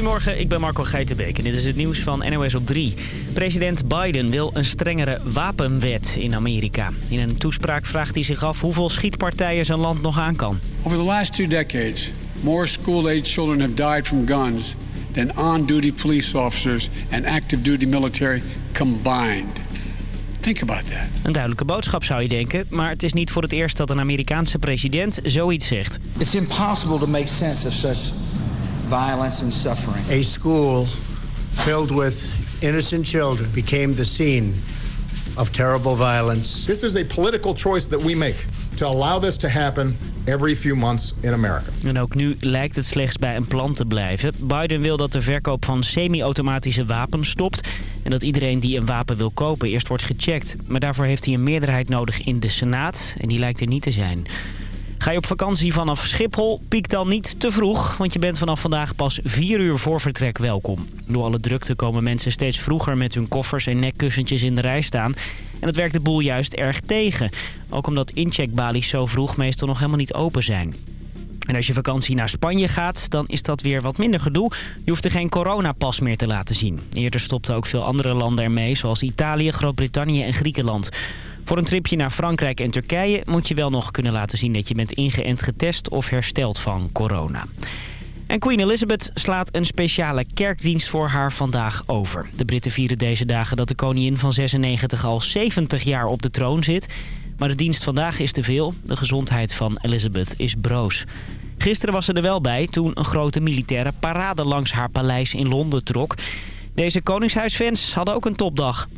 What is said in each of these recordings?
Goedemorgen, ik ben Marco Geitenbeek en dit is het nieuws van NOS op 3. President Biden wil een strengere wapenwet in Amerika. In een toespraak vraagt hij zich af hoeveel schietpartijen zijn land nog aan kan. Over the last two decades, more school-age children have died from guns than on-duty police officers and active duty military combined. Think about that. Een duidelijke boodschap zou je denken, maar het is niet voor het eerst dat een Amerikaanse president zoiets zegt. It's impossible to make sense of such violence and suffering. A school filled with innocent children became the scene of terrible violence. This is a political choice that we make to allow this to happen every few months in America. En ook nu lijkt het slechts bij een plan te blijven. Biden wil dat de verkoop van semi-automatische wapens stopt... en dat iedereen die een wapen wil kopen eerst wordt gecheckt. Maar daarvoor heeft hij een meerderheid nodig in de Senaat en die lijkt er niet te zijn. Ga je op vakantie vanaf Schiphol, piek dan niet te vroeg... want je bent vanaf vandaag pas vier uur voor vertrek welkom. Door alle drukte komen mensen steeds vroeger met hun koffers en nekkussentjes in de rij staan... En dat werkt de boel juist erg tegen. Ook omdat incheckbalies zo vroeg meestal nog helemaal niet open zijn. En als je vakantie naar Spanje gaat, dan is dat weer wat minder gedoe. Je hoeft er geen coronapas meer te laten zien. Eerder stopten ook veel andere landen ermee, zoals Italië, Groot-Brittannië en Griekenland. Voor een tripje naar Frankrijk en Turkije moet je wel nog kunnen laten zien dat je bent ingeënt getest of hersteld van corona. En Queen Elizabeth slaat een speciale kerkdienst voor haar vandaag over. De Britten vieren deze dagen dat de koningin van 96 al 70 jaar op de troon zit. Maar de dienst vandaag is te veel. De gezondheid van Elizabeth is broos. Gisteren was ze er wel bij toen een grote militaire parade langs haar paleis in Londen trok. Deze koningshuisfans hadden ook een topdag.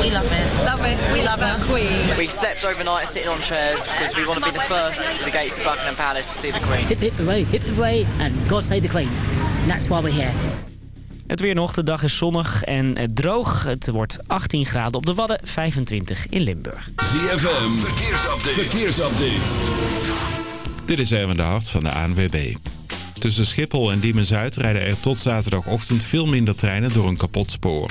We love it. Love it. We love our queen. We slept overnight sitting on chairs because we want to be the first to the gates of Buckingham Palace to see the Queen. Hip hip hooray, hip hip hooray, and God save the Queen. And that's why we're here. Het weer nog, de dag is zonnig en droog. Het wordt 18 graden op de Wadden, 25 in Limburg. ZFM, verkeersupdate. verkeersupdate. Dit is Erwin de Hart van de ANWB. Tussen Schiphol en Diemen-Zuid rijden er tot zaterdagochtend veel minder treinen door een kapot spoor.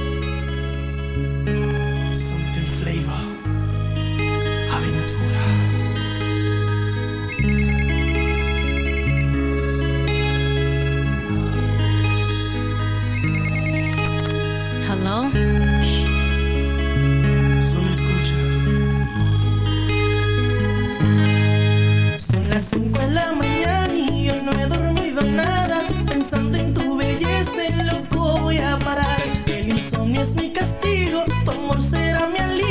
Solo escucha. Son las 5 de la mañana y yo no he dormido nada. Pensando en tu belleza, loco voy a parar. El insomnio es mi castigo, tu amor será mi alivio.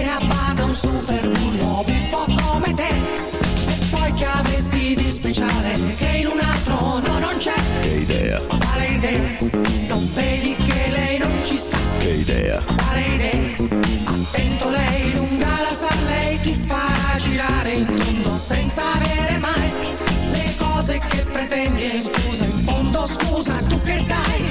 che pretendi. Scusa, in fondo scusa, tu che dai?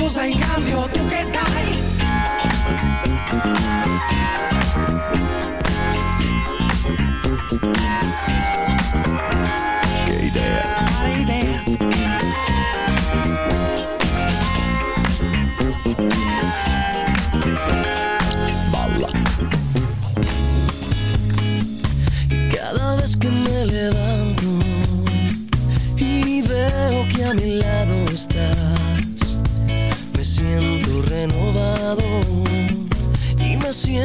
Scusa in cambio tu che dai?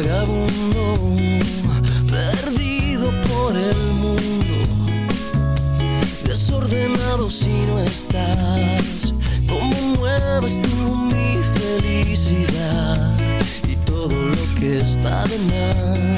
Vagabundo perdido por el mundo. Desordenado si no estás cómo mueves tú mi felicidad y todo lo que está de más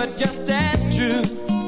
but just as true.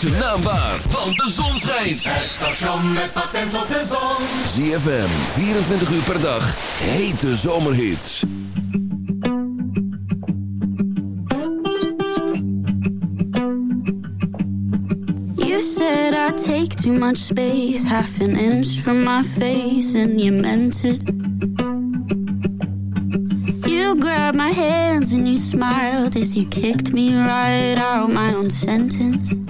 Zijn naam waar, want de zon schijnt. Het station met patent op de zon. ZFM, 24 uur per dag. Hete zomerhits. You said I take too much space, half an inch from my face, and you meant it. You grabbed my hands and you smiled as you kicked me right out my own sentence.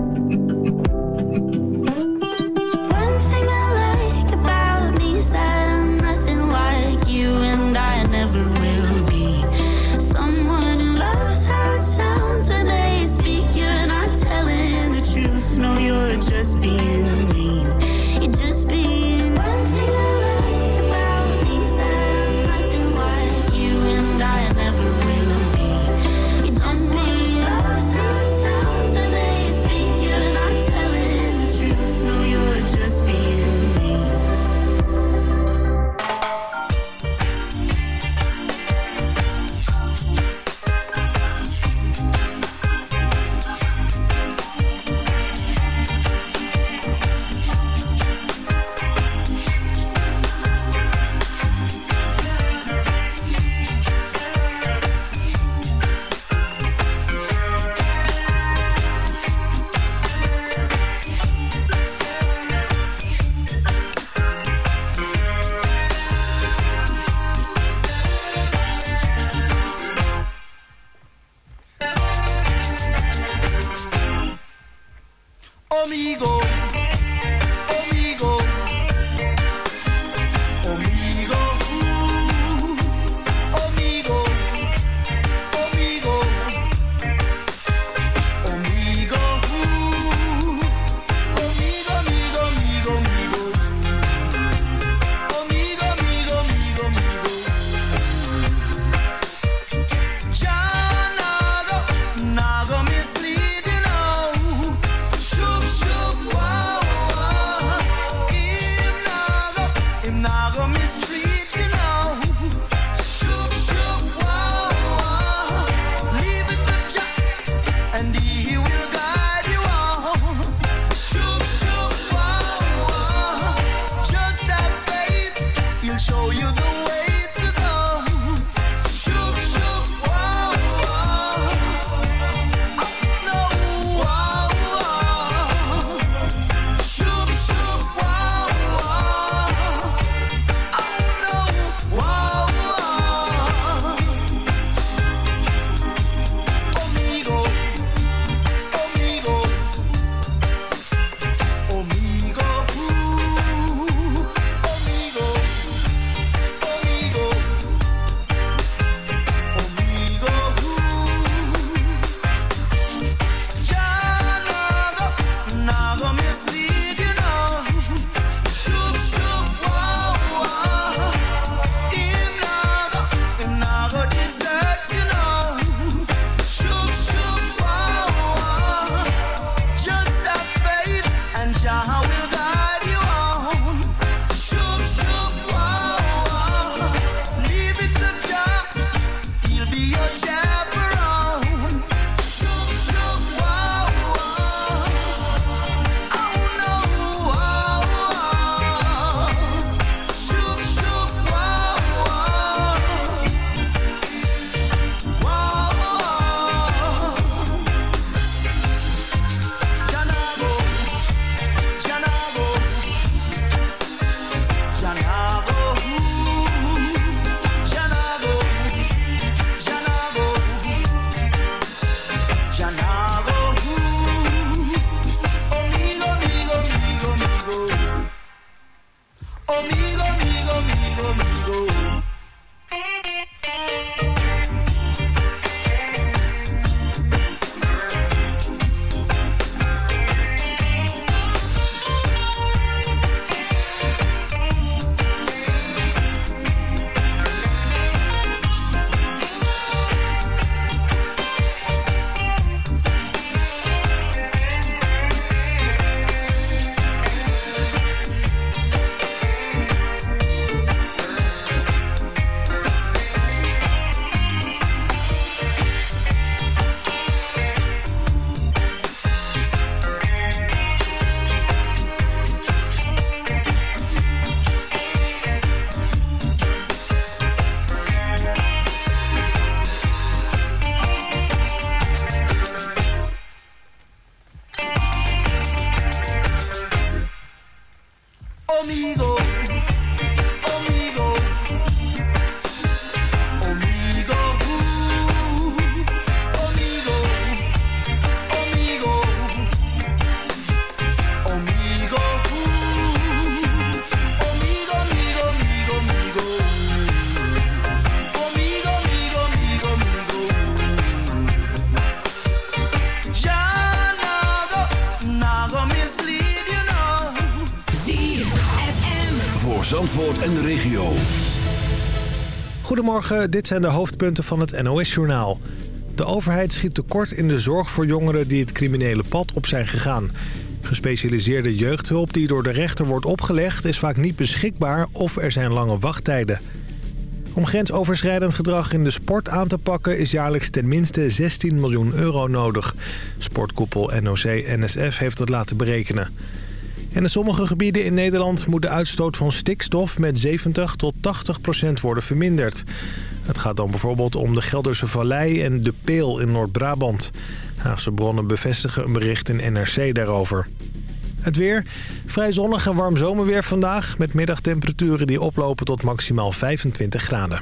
Goedemorgen, dit zijn de hoofdpunten van het NOS-journaal. De overheid schiet tekort in de zorg voor jongeren die het criminele pad op zijn gegaan. Gespecialiseerde jeugdhulp die door de rechter wordt opgelegd is vaak niet beschikbaar of er zijn lange wachttijden. Om grensoverschrijdend gedrag in de sport aan te pakken is jaarlijks ten minste 16 miljoen euro nodig. Sportkoepel NOC-NSF heeft dat laten berekenen. En in sommige gebieden in Nederland moet de uitstoot van stikstof met 70 tot 80 procent worden verminderd. Het gaat dan bijvoorbeeld om de Gelderse Vallei en de Peel in Noord-Brabant. Haagse bronnen bevestigen een bericht in NRC daarover. Het weer. Vrij zonnig en warm zomerweer vandaag... met middagtemperaturen die oplopen tot maximaal 25 graden.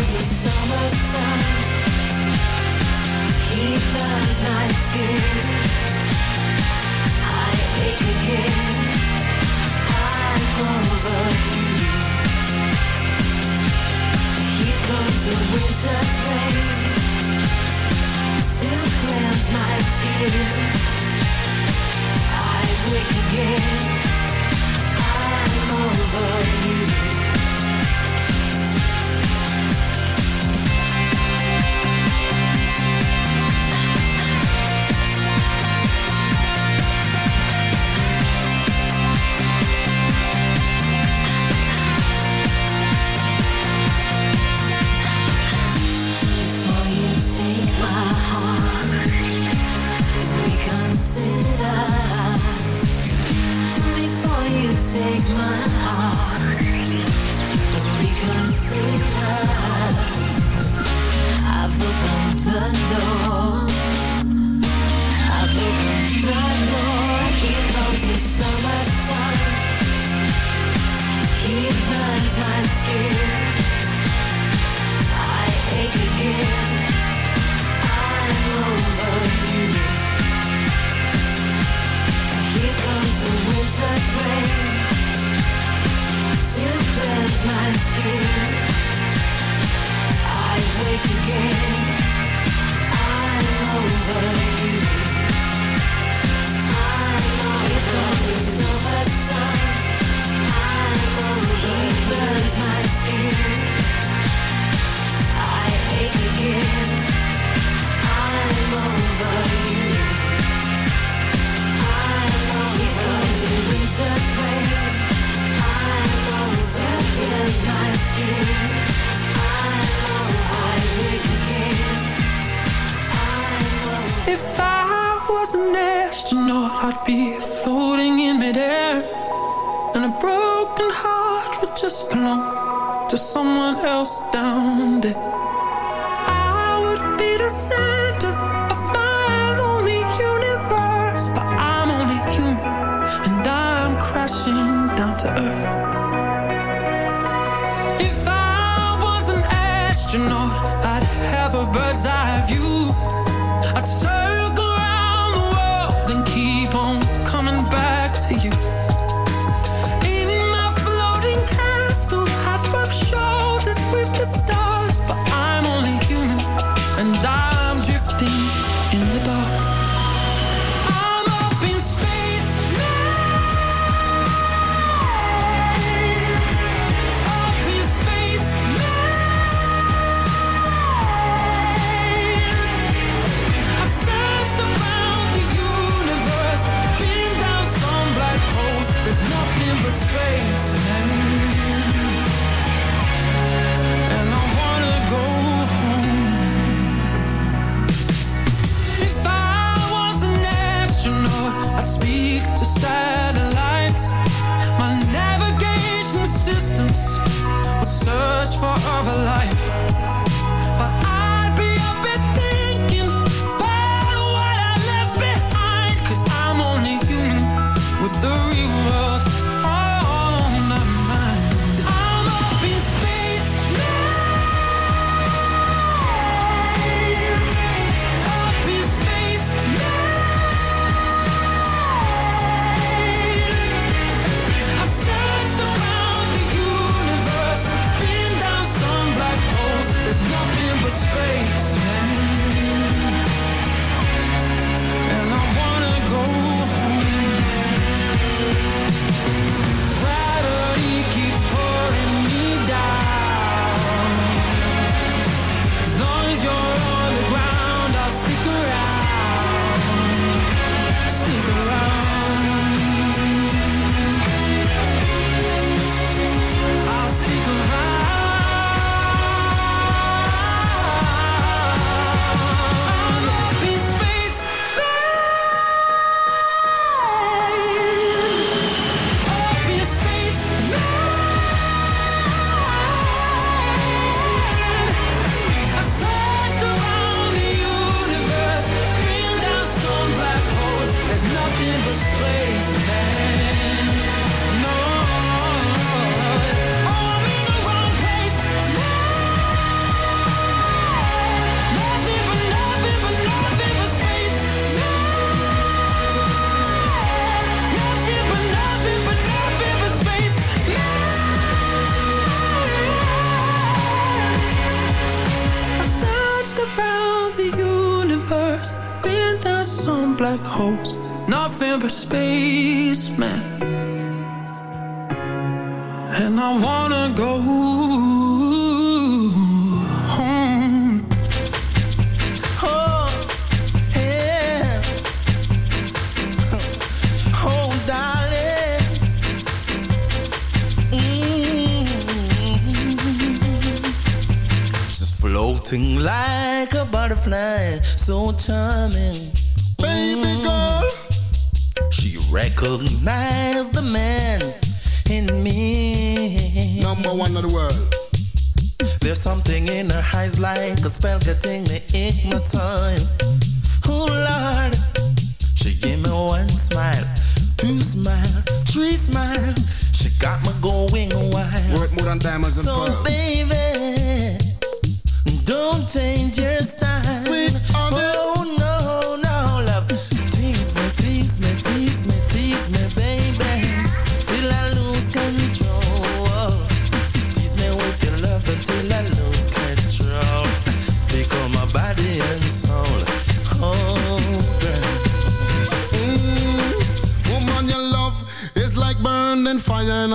the summer sun. He burns my skin. I ache again. I'm over you. The rain to cleanse my skin. I wake again. I'm over you. Take my I'd be floating in midair. And a broken heart would just belong To someone else down there. Mm. floating like a butterfly, so charming. Baby girl, she recognizes the man in me. Number one of the world. There's something in her eyes like a spell getting me hypnotized. Oh Lord, she gave me one smile two smile, three smile. She got me going wild. Worth more than diamonds and pearls. So baby, don't change your style. Sweet on oh,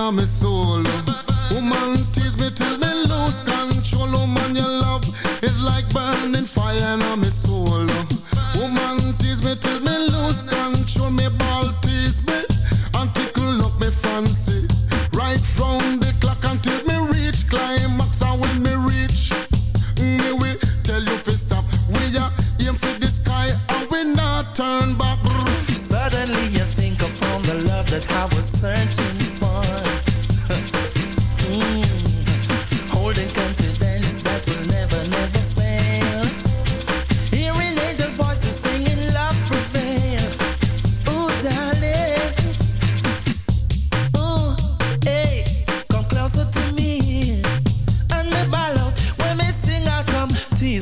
nam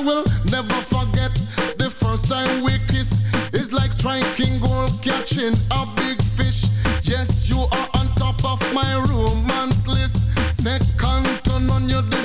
I will never forget the first time we kissed. It's like striking gold, catching a big fish. Yes, you are on top of my romance list. Second to none, you're the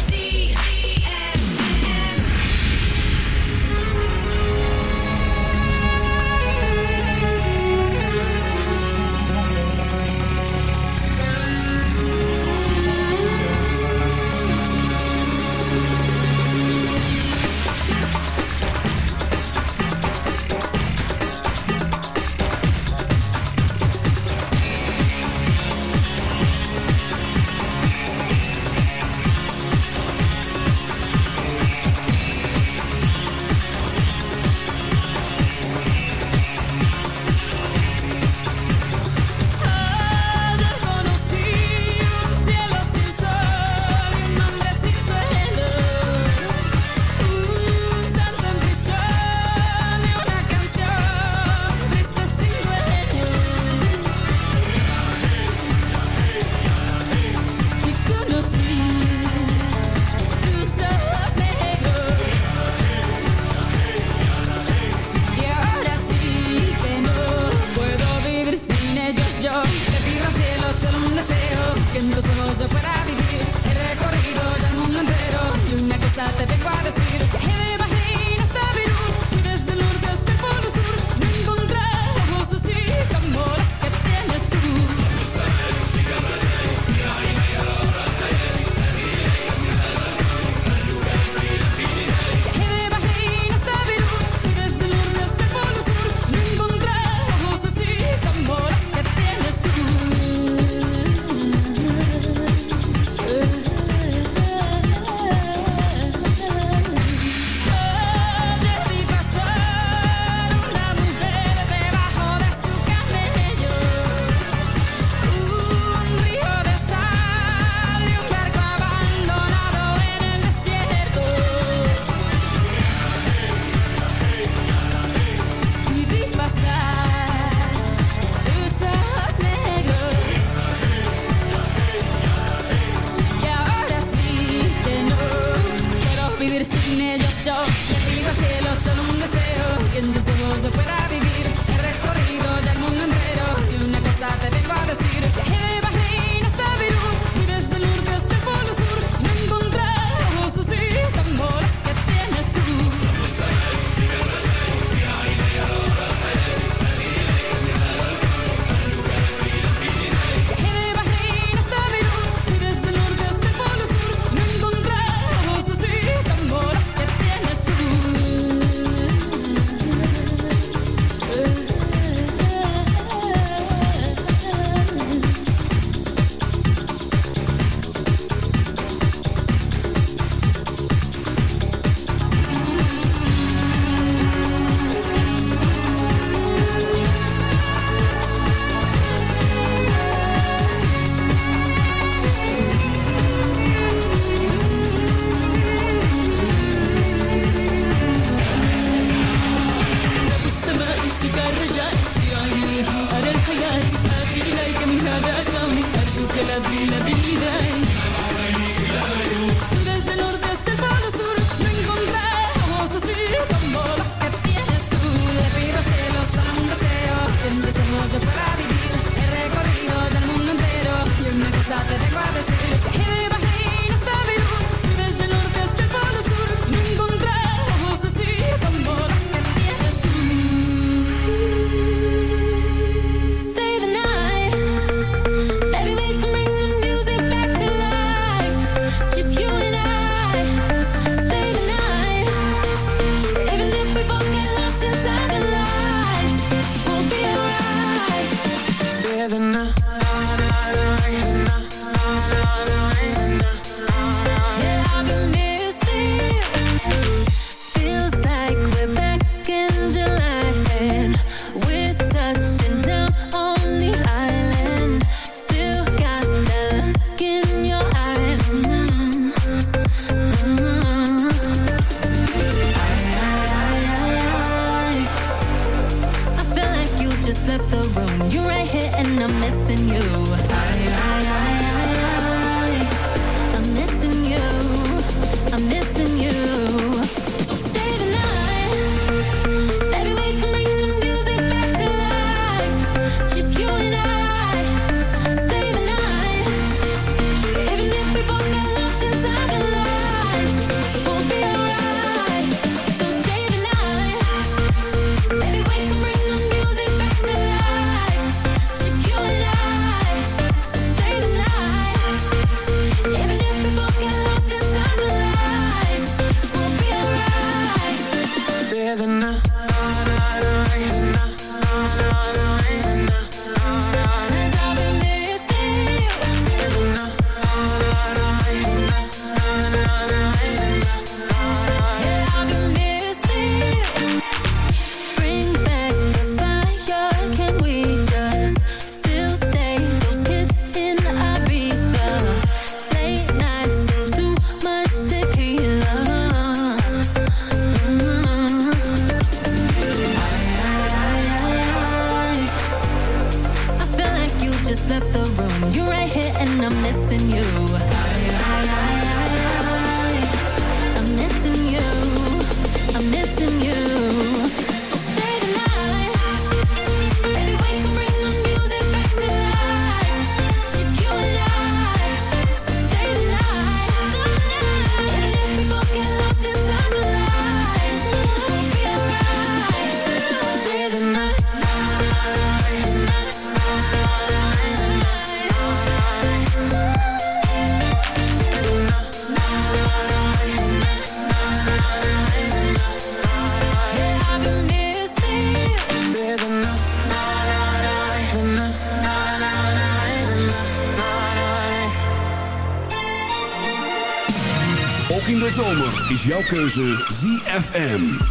Is jouw keuze ZFM.